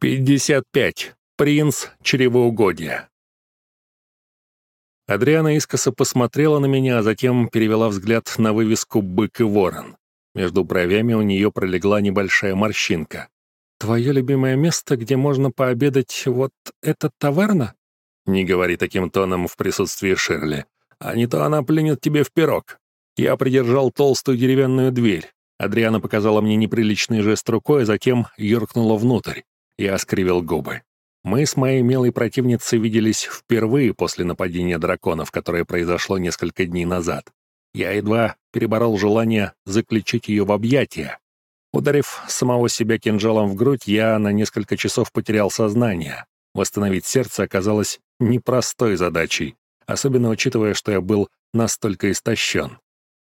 55. Принц чревоугодия. Адриана искоса посмотрела на меня, а затем перевела взгляд на вывеску «Бык и ворон». Между бровями у нее пролегла небольшая морщинка. «Твое любимое место, где можно пообедать, вот это таверна?» «Не говори таким тоном в присутствии Ширли, а не то она плюнет тебе в пирог». Я придержал толстую деревянную дверь. Адриана показала мне неприличный жест рукой, а затем юркнула внутрь. Я скривил губы. Мы с моей милой противницей виделись впервые после нападения драконов, которое произошло несколько дней назад. Я едва переборол желание заключить ее в объятия. Ударив самого себя кинжалом в грудь, я на несколько часов потерял сознание. Восстановить сердце оказалось непростой задачей, особенно учитывая, что я был настолько истощен.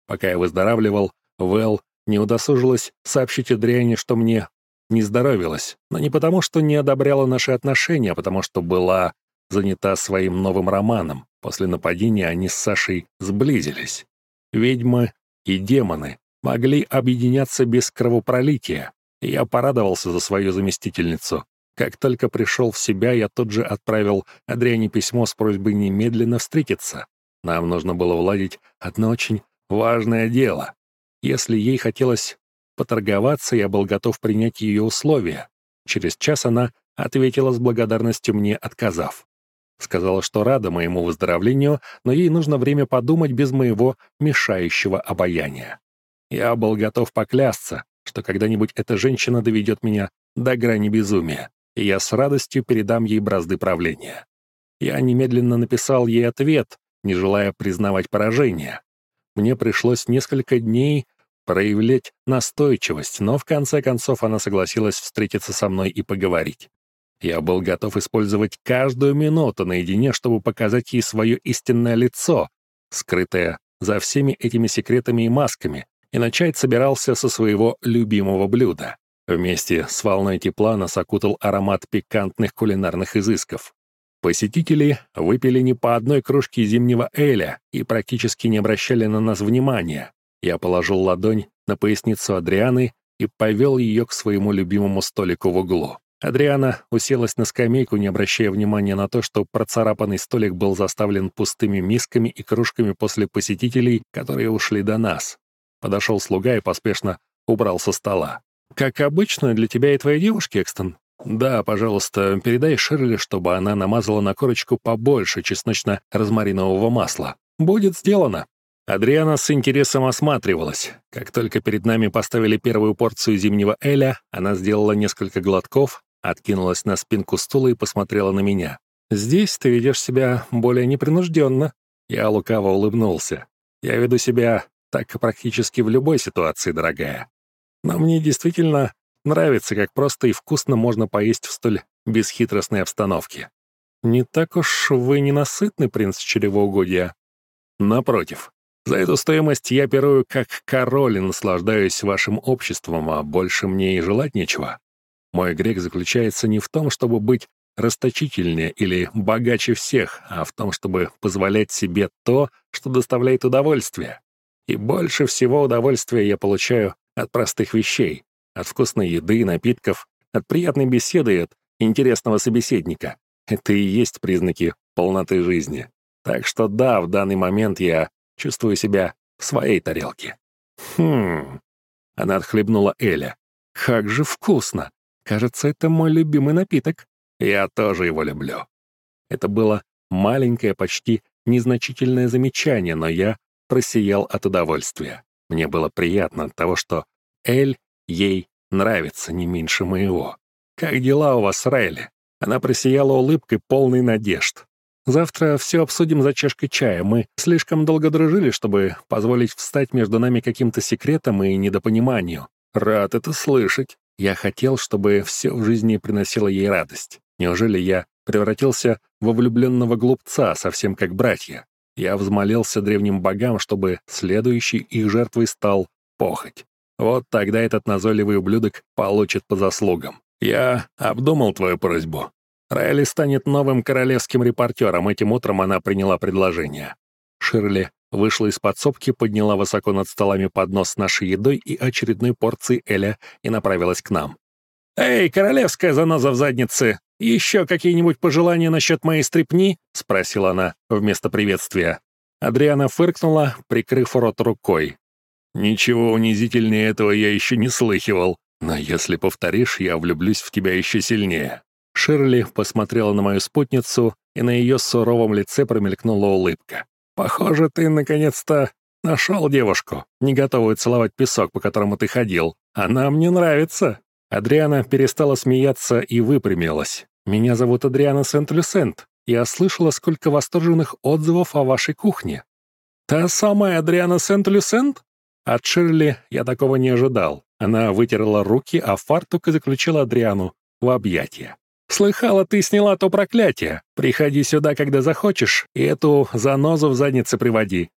Пока я выздоравливал, Вэл не удосужилась сообщить Адриане, что мне не здоровилась, но не потому, что не одобряла наши отношения, а потому что была занята своим новым романом. После нападения они с Сашей сблизились. Ведьмы и демоны могли объединяться без кровопролития, я порадовался за свою заместительницу. Как только пришел в себя, я тут же отправил Адриане письмо с просьбой немедленно встретиться. Нам нужно было уладить одно очень важное дело. Если ей хотелось поторговаться, я был готов принять ее условия. Через час она ответила с благодарностью мне, отказав. Сказала, что рада моему выздоровлению, но ей нужно время подумать без моего мешающего обаяния. Я был готов поклясться, что когда-нибудь эта женщина доведет меня до грани безумия, и я с радостью передам ей бразды правления. Я немедленно написал ей ответ, не желая признавать поражение. Мне пришлось несколько дней проявлять настойчивость, но в конце концов она согласилась встретиться со мной и поговорить. Я был готов использовать каждую минуту наедине, чтобы показать ей свое истинное лицо, скрытое за всеми этими секретами и масками, и начать собирался со своего любимого блюда. Вместе с волной тепла нас окутал аромат пикантных кулинарных изысков. Посетители выпили не по одной кружке зимнего эля и практически не обращали на нас внимания. Я положил ладонь на поясницу Адрианы и повел ее к своему любимому столику в углу. Адриана уселась на скамейку, не обращая внимания на то, что процарапанный столик был заставлен пустыми мисками и кружками после посетителей, которые ушли до нас. Подошел слуга и поспешно убрал со стола. «Как обычно, для тебя и твоей девушки, Экстон?» «Да, пожалуйста, передай Ширли, чтобы она намазала на корочку побольше чесночно-розмаринового масла. Будет сделано!» Адриана с интересом осматривалась. Как только перед нами поставили первую порцию зимнего эля, она сделала несколько глотков, откинулась на спинку стула и посмотрела на меня. «Здесь ты ведешь себя более непринужденно». Я лукаво улыбнулся. «Я веду себя так практически в любой ситуации, дорогая. Но мне действительно нравится, как просто и вкусно можно поесть в столь бесхитростной обстановке. Не так уж вы ненасытный принц чревоугодия. Напротив, за эту стоимость я пирую как король и наслаждаюсь вашим обществом, а больше мне и желать нечего. Мой грех заключается не в том, чтобы быть расточительнее или богаче всех, а в том, чтобы позволять себе то, что доставляет удовольствие. И больше всего удовольствия я получаю от простых вещей, от вкусной еды, напитков, от приятной беседы и от интересного собеседника. Это и есть признаки полноты жизни. Так что да, в данный момент я Чувствую себя в своей тарелке. Хм. Она отхлебнула Эля. Как же вкусно. Кажется, это мой любимый напиток. Я тоже его люблю. Это было маленькое, почти незначительное замечание, но я просиял от удовольствия. Мне было приятно от того, что Эль ей нравится не меньше моего. «Как дела у вас, Райли?» Она просияла улыбкой, полной надежд. Завтра все обсудим за чашкой чая. Мы слишком долго дружили, чтобы позволить встать между нами каким-то секретом и недопониманию. Рад это слышать. Я хотел, чтобы все в жизни приносило ей радость. Неужели я превратился во влюбленного глупца, совсем как братья? Я взмолился древним богам, чтобы следующей их жертвой стал похоть. Вот тогда этот назойливый ублюдок получит по заслугам. Я обдумал твою просьбу. Райли станет новым королевским репортером. Этим утром она приняла предложение. Ширли вышла из подсобки, подняла высоко над столами поднос с нашей едой и очередной порцией Эля и направилась к нам. «Эй, королевская заноза в заднице! Еще какие-нибудь пожелания насчет моей стрипни?» — спросила она вместо приветствия. Адриана фыркнула, прикрыв рот рукой. «Ничего унизительнее этого я еще не слыхивал, но если повторишь, я влюблюсь в тебя еще сильнее». Ширли посмотрела на мою спутницу, и на ее суровом лице промелькнула улыбка. «Похоже, ты наконец-то нашел девушку, не готовую целовать песок, по которому ты ходил. Она мне нравится». Адриана перестала смеяться и выпрямилась. «Меня зовут Адриана Сент-Люсент. Я слышала, сколько восторженных отзывов о вашей кухне». «Та самая Адриана Сент-Люсент?» От Ширли я такого не ожидал. Она вытерла руки, а фартук и заключила Адриану в объятия. «Слыхала, ты сняла то проклятие. Приходи сюда, когда захочешь, и эту занозу в заднице приводи».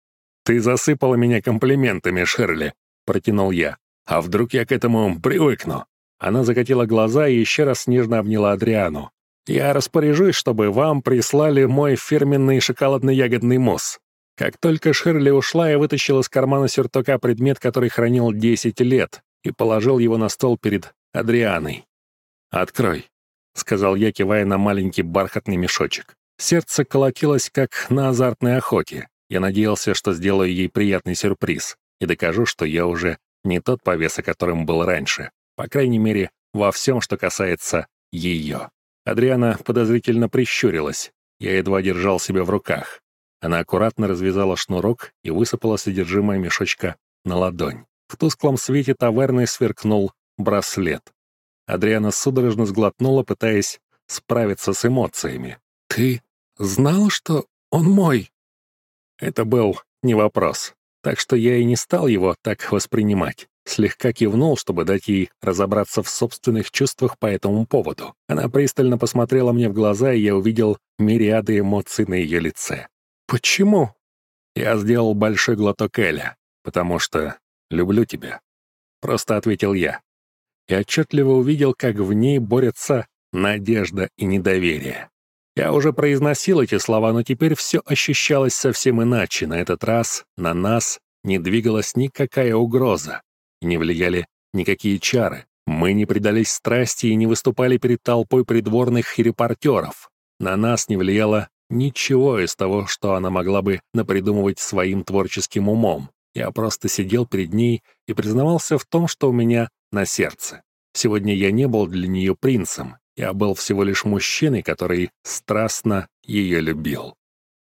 «Ты засыпала меня комплиментами, Шерли», — протянул я. «А вдруг я к этому привыкну?» Она закатила глаза и еще раз нежно обняла Адриану. «Я распоряжусь, чтобы вам прислали мой фирменный шоколадно-ягодный мусс. Как только Ширли ушла, я вытащил из кармана сюртука предмет, который хранил 10 лет, и положил его на стол перед Адрианой. «Открой», — сказал я, кивая на маленький бархатный мешочек. Сердце колотилось, как на азартной охоте. Я надеялся, что сделаю ей приятный сюрприз и докажу, что я уже не тот повес, о котором был раньше. По крайней мере, во всем, что касается ее. Адриана подозрительно прищурилась. Я едва держал себя в руках. Она аккуратно развязала шнурок и высыпала содержимое мешочка на ладонь. В тусклом свете таверны сверкнул браслет. Адриана судорожно сглотнула, пытаясь справиться с эмоциями. «Ты знал, что он мой?» Это был не вопрос, так что я и не стал его так воспринимать. Слегка кивнул, чтобы дать ей разобраться в собственных чувствах по этому поводу. Она пристально посмотрела мне в глаза, и я увидел мириады эмоций на ее лице. «Почему?» Я сделал большой глоток Эля, потому что люблю тебя. Просто ответил я и отчетливо увидел, как в ней борются надежда и недоверие. Я уже произносил эти слова, но теперь все ощущалось совсем иначе. На этот раз на нас не двигалась никакая угроза, не влияли никакие чары. Мы не предались страсти и не выступали перед толпой придворных и репортеров. На нас не влияло ничего из того, что она могла бы напридумывать своим творческим умом. Я просто сидел перед ней и признавался в том, что у меня на сердце. Сегодня я не был для нее принцем, я был всего лишь мужчиной, который страстно ее любил.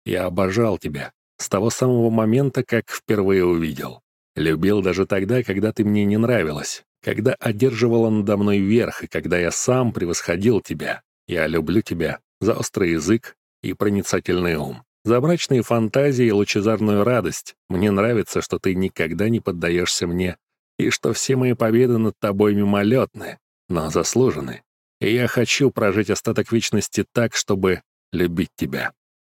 Я обожал тебя с того самого момента, как впервые увидел. Любил даже тогда, когда ты мне не нравилась, когда одерживала надо мной верх и когда я сам превосходил тебя. Я люблю тебя за острый язык и проницательный ум. За брачные фантазии и лучезарную радость. Мне нравится, что ты никогда не поддаешься мне и что все мои победы над тобой мимолетны, но заслужены. И я хочу прожить остаток вечности так, чтобы любить тебя».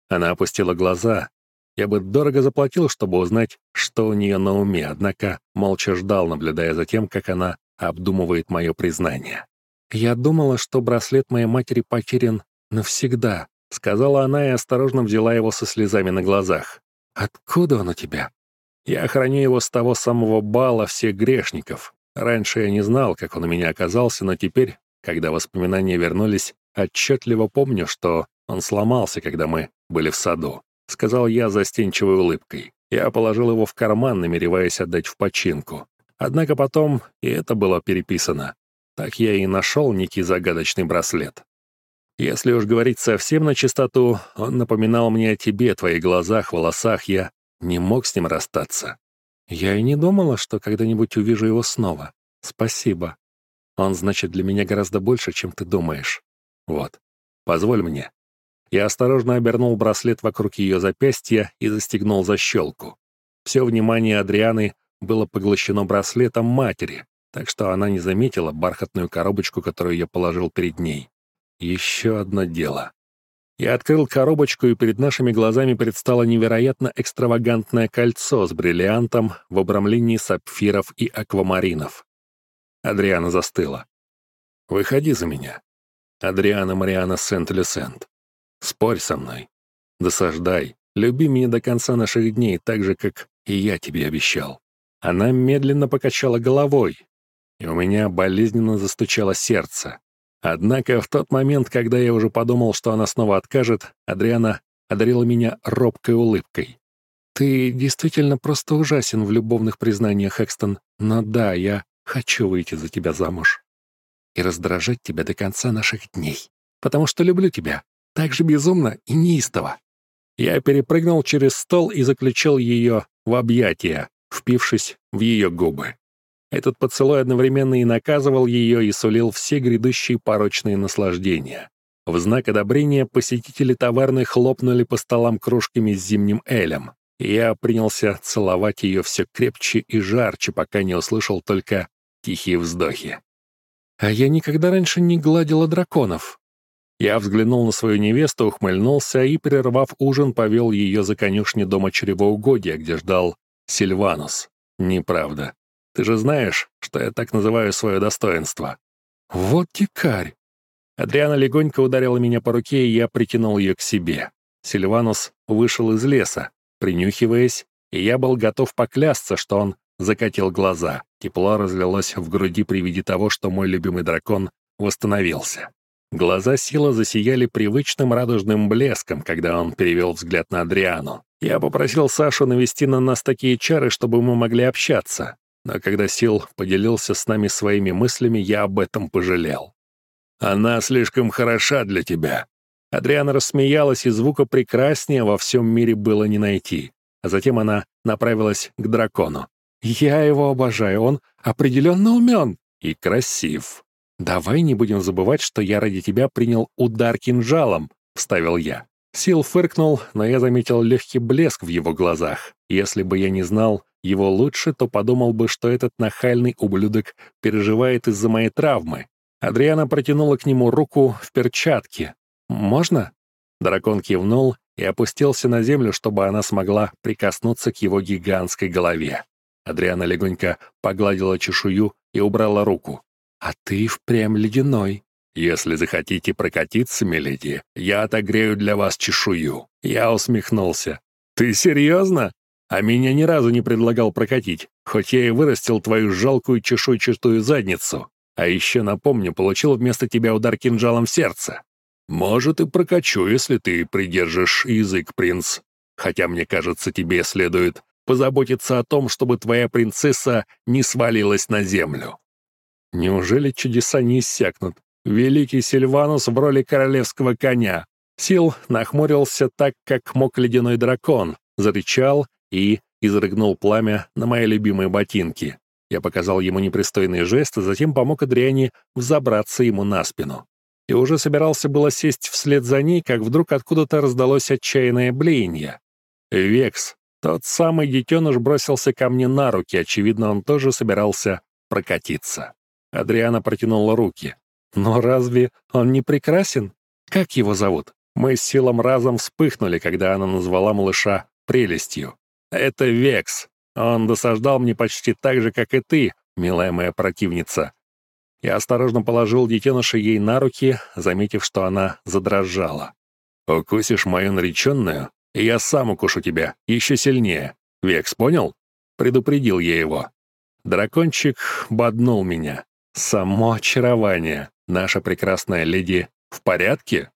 Она опустила глаза. Я бы дорого заплатил, чтобы узнать, что у нее на уме, однако молча ждал, наблюдая за тем, как она обдумывает мое признание. «Я думала, что браслет моей матери потерян навсегда», сказала она и осторожно взяла его со слезами на глазах. «Откуда он у тебя?» Я храню его с того самого бала всех грешников. Раньше я не знал, как он у меня оказался, но теперь, когда воспоминания вернулись, отчетливо помню, что он сломался, когда мы были в саду. Сказал я застенчивой улыбкой. Я положил его в карман, намереваясь отдать в починку. Однако потом и это было переписано. Так я и нашел некий загадочный браслет. Если уж говорить совсем на чистоту, он напоминал мне о тебе, твоих глазах, волосах. Я не мог с ним расстаться. Я и не думала, что когда-нибудь увижу его снова. Спасибо. Он значит для меня гораздо больше, чем ты думаешь. Вот. Позволь мне. Я осторожно обернул браслет вокруг ее запястья и застегнул защелку. Все внимание Адрианы было поглощено браслетом матери, так что она не заметила бархатную коробочку, которую я положил перед ней. Еще одно дело. Я открыл коробочку, и перед нашими глазами предстало невероятно экстравагантное кольцо с бриллиантом в обрамлении сапфиров и аквамаринов. Адриана застыла. «Выходи за меня. Адриана Мариана Сент-Люсент. Спорь со мной. Досаждай. Люби меня до конца наших дней, так же, как и я тебе обещал». Она медленно покачала головой. и у меня болезненно застучало сердце. Однако в тот момент, когда я уже подумал, что она снова откажет, Адриана одарила меня робкой улыбкой. «Ты действительно просто ужасен в любовных признаниях, Экстон, но да, я хочу выйти за тебя замуж и раздражать тебя до конца наших дней, потому что люблю тебя так же безумно и неистово». Я перепрыгнул через стол и заключил ее в объятия, впившись в ее губы. Этот поцелуй одновременно и наказывал ее, и сулил все грядущие порочные наслаждения. В знак одобрения посетители товарной хлопнули по столам кружками с зимним элем. Я принялся целовать ее все крепче и жарче, пока не услышал только тихие вздохи. А я никогда раньше не гладила драконов. Я взглянул на свою невесту, ухмыльнулся и, прервав ужин, повел ее за конюшни дома чревоугодия, где ждал Сильванус. Неправда. Ты же знаешь, что я так называю свое достоинство». «Вот дикарь!» Адриана легонько ударила меня по руке, и я притянул ее к себе. Сильванус вышел из леса, принюхиваясь, и я был готов поклясться, что он закатил глаза. Тепло разлилось в груди при виде того, что мой любимый дракон восстановился. Глаза Сила засияли привычным радужным блеском, когда он перевел взгляд на Адриану. Я попросил Сашу навести на нас такие чары, чтобы мы могли общаться. Но когда Сил поделился с нами своими мыслями, я об этом пожалел. «Она слишком хороша для тебя». Адриана рассмеялась, и звука прекраснее во всем мире было не найти. А затем она направилась к дракону. «Я его обожаю, он определенно умен и красив. Давай не будем забывать, что я ради тебя принял удар кинжалом», — вставил я. Сил фыркнул, но я заметил легкий блеск в его глазах. Если бы я не знал, его лучше, то подумал бы, что этот нахальный ублюдок переживает из-за моей травмы. Адриана протянула к нему руку в перчатке. «Можно?» Дракон кивнул и опустился на землю, чтобы она смогла прикоснуться к его гигантской голове. Адриана легонько погладила чешую и убрала руку. «А ты впрямь ледяной». «Если захотите прокатиться, миледи, я отогрею для вас чешую». Я усмехнулся. «Ты серьезно?» А меня ни разу не предлагал прокатить, хоть я и вырастил твою жалкую чешуйчатую задницу. А еще, напомню, получил вместо тебя удар кинжалом в сердце. Может, и прокачу, если ты придержишь язык, принц. Хотя, мне кажется, тебе следует позаботиться о том, чтобы твоя принцесса не свалилась на землю. Неужели чудеса не иссякнут? Великий Сильванус в роли королевского коня. Сил нахмурился так, как мог ледяной дракон, зарычал и изрыгнул пламя на мои любимые ботинки. Я показал ему непристойный жест, а затем помог Адриане взобраться ему на спину. И уже собирался было сесть вслед за ней, как вдруг откуда-то раздалось отчаянное блеяние. Векс, тот самый детеныш, бросился ко мне на руки, очевидно, он тоже собирался прокатиться. Адриана протянула руки. «Но разве он не прекрасен? Как его зовут?» Мы с силом разом вспыхнули, когда она назвала малыша прелестью. Это Векс. Он досаждал мне почти так же, как и ты, милая моя противница. Я осторожно положил детеныша ей на руки, заметив, что она задрожала. «Укусишь мою нареченную, и я сам укушу тебя, еще сильнее. Векс, понял?» Предупредил я его. Дракончик боднул меня. «Само очарование. Наша прекрасная леди в порядке?»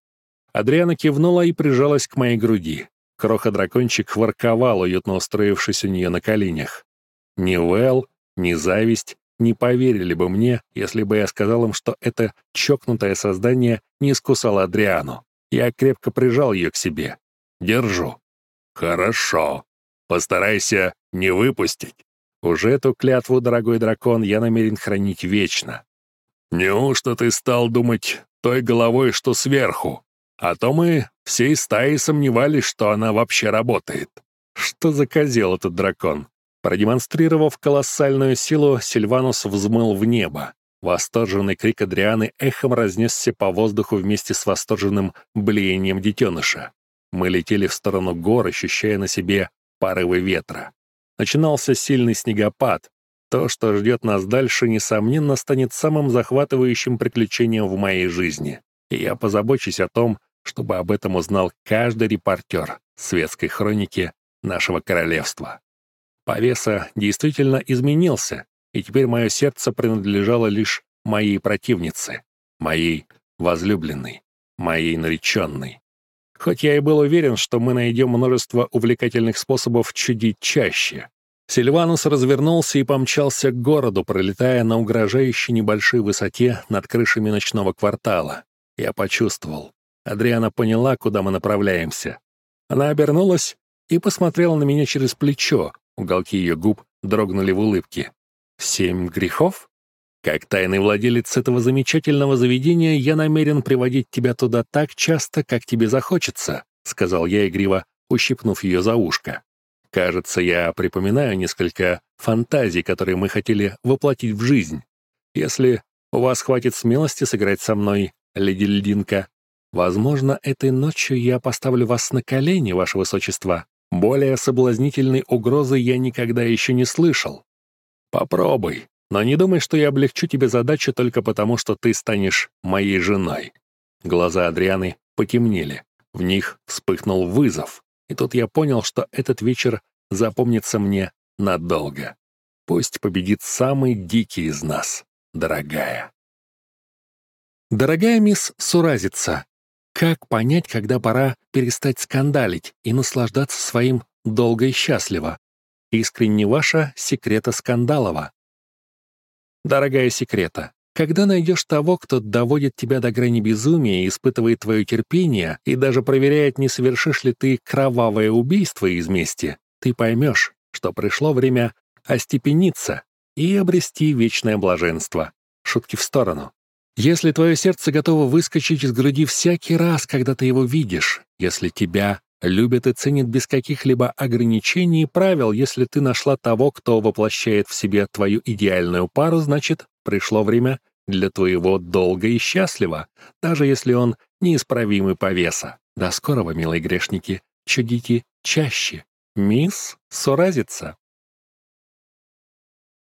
Адриана кивнула и прижалась к моей груди. Кроха-дракончик ворковал, уютно устроившись у нее на коленях. Ни Вэл, ни зависть не поверили бы мне, если бы я сказал им, что это чокнутое создание не искусало Адриану. Я крепко прижал ее к себе. Держу. Хорошо. Постарайся не выпустить. Уже эту клятву, дорогой дракон, я намерен хранить вечно. Неужто ты стал думать той головой, что сверху? А то мы всей стаей сомневались, что она вообще работает. Что за козел этот дракон? Продемонстрировав колоссальную силу, Сильванус взмыл в небо. Восторженный крик Адрианы эхом разнесся по воздуху вместе с восторженным блеянием детеныша. Мы летели в сторону гор, ощущая на себе порывы ветра. Начинался сильный снегопад. То, что ждет нас дальше, несомненно, станет самым захватывающим приключением в моей жизни и я позабочусь о том, чтобы об этом узнал каждый репортер светской хроники нашего королевства. Повеса действительно изменился. и теперь мое сердце принадлежало лишь моей противнице, моей возлюбленной, моей нареченной. Хоть я и был уверен, что мы найдем множество увлекательных способов чудить чаще. Сильванус развернулся и помчался к городу, пролетая на угрожающей небольшой высоте над крышами ночного квартала. Я почувствовал. Адриана поняла, куда мы направляемся. Она обернулась и посмотрела на меня через плечо. Уголки ее губ дрогнули в улыбке. «Семь грехов?» Как тайный владелец этого замечательного заведения, я намерен приводить тебя туда так часто, как тебе захочется», — сказал я игриво, ущипнув ее за ушко. «Кажется, я припоминаю несколько фантазий, которые мы хотели воплотить в жизнь. Если у вас хватит смелости сыграть со мной, леди Льдинка, возможно, этой ночью я поставлю вас на колени, ваше высочество. Более соблазнительной угрозы я никогда еще не слышал. Попробуй, но не думай, что я облегчу тебе задачу только потому, что ты станешь моей женой». Глаза Адрианы потемнели. В них вспыхнул вызов. И тут я понял, что этот вечер запомнится мне надолго. Пусть победит самый дикий из нас, дорогая. Дорогая мисс Суразица, как понять, когда пора перестать скандалить и наслаждаться своим долго и счастливо? Искренне ваша Секрета Скандалова. Дорогая секрета, когда найдешь того, кто доводит тебя до грани безумия, испытывает твое терпение и даже проверяет, не совершишь ли ты кровавое убийство из мести, ты поймешь, что пришло время остепениться и обрести вечное блаженство. Шутки в сторону. Если твое сердце готово выскочить из груди всякий раз, когда ты его видишь, если тебя любят и ценят без каких-либо ограничений и правил. Если ты нашла того, кто воплощает в себе твою идеальную пару, значит, пришло время для твоего долга и счастлива, даже если он неисправимый повеса. До скорого, милые грешники, чудите чаще. Мисс Суразица.